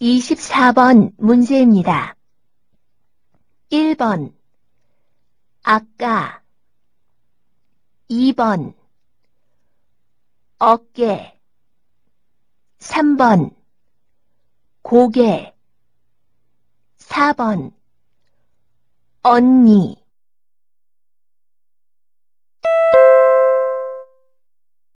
24번 문제입니다. 1번. 아까. 2번. 어깨. 3번. 고개. 4번. 언니.